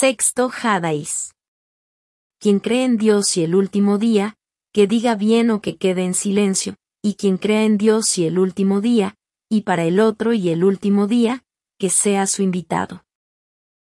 Sexto Hadais. Quien cree en Dios y el último día, que diga bien o que quede en silencio, y quien crea en Dios y el último día, y para el otro y el último día, que sea su invitado.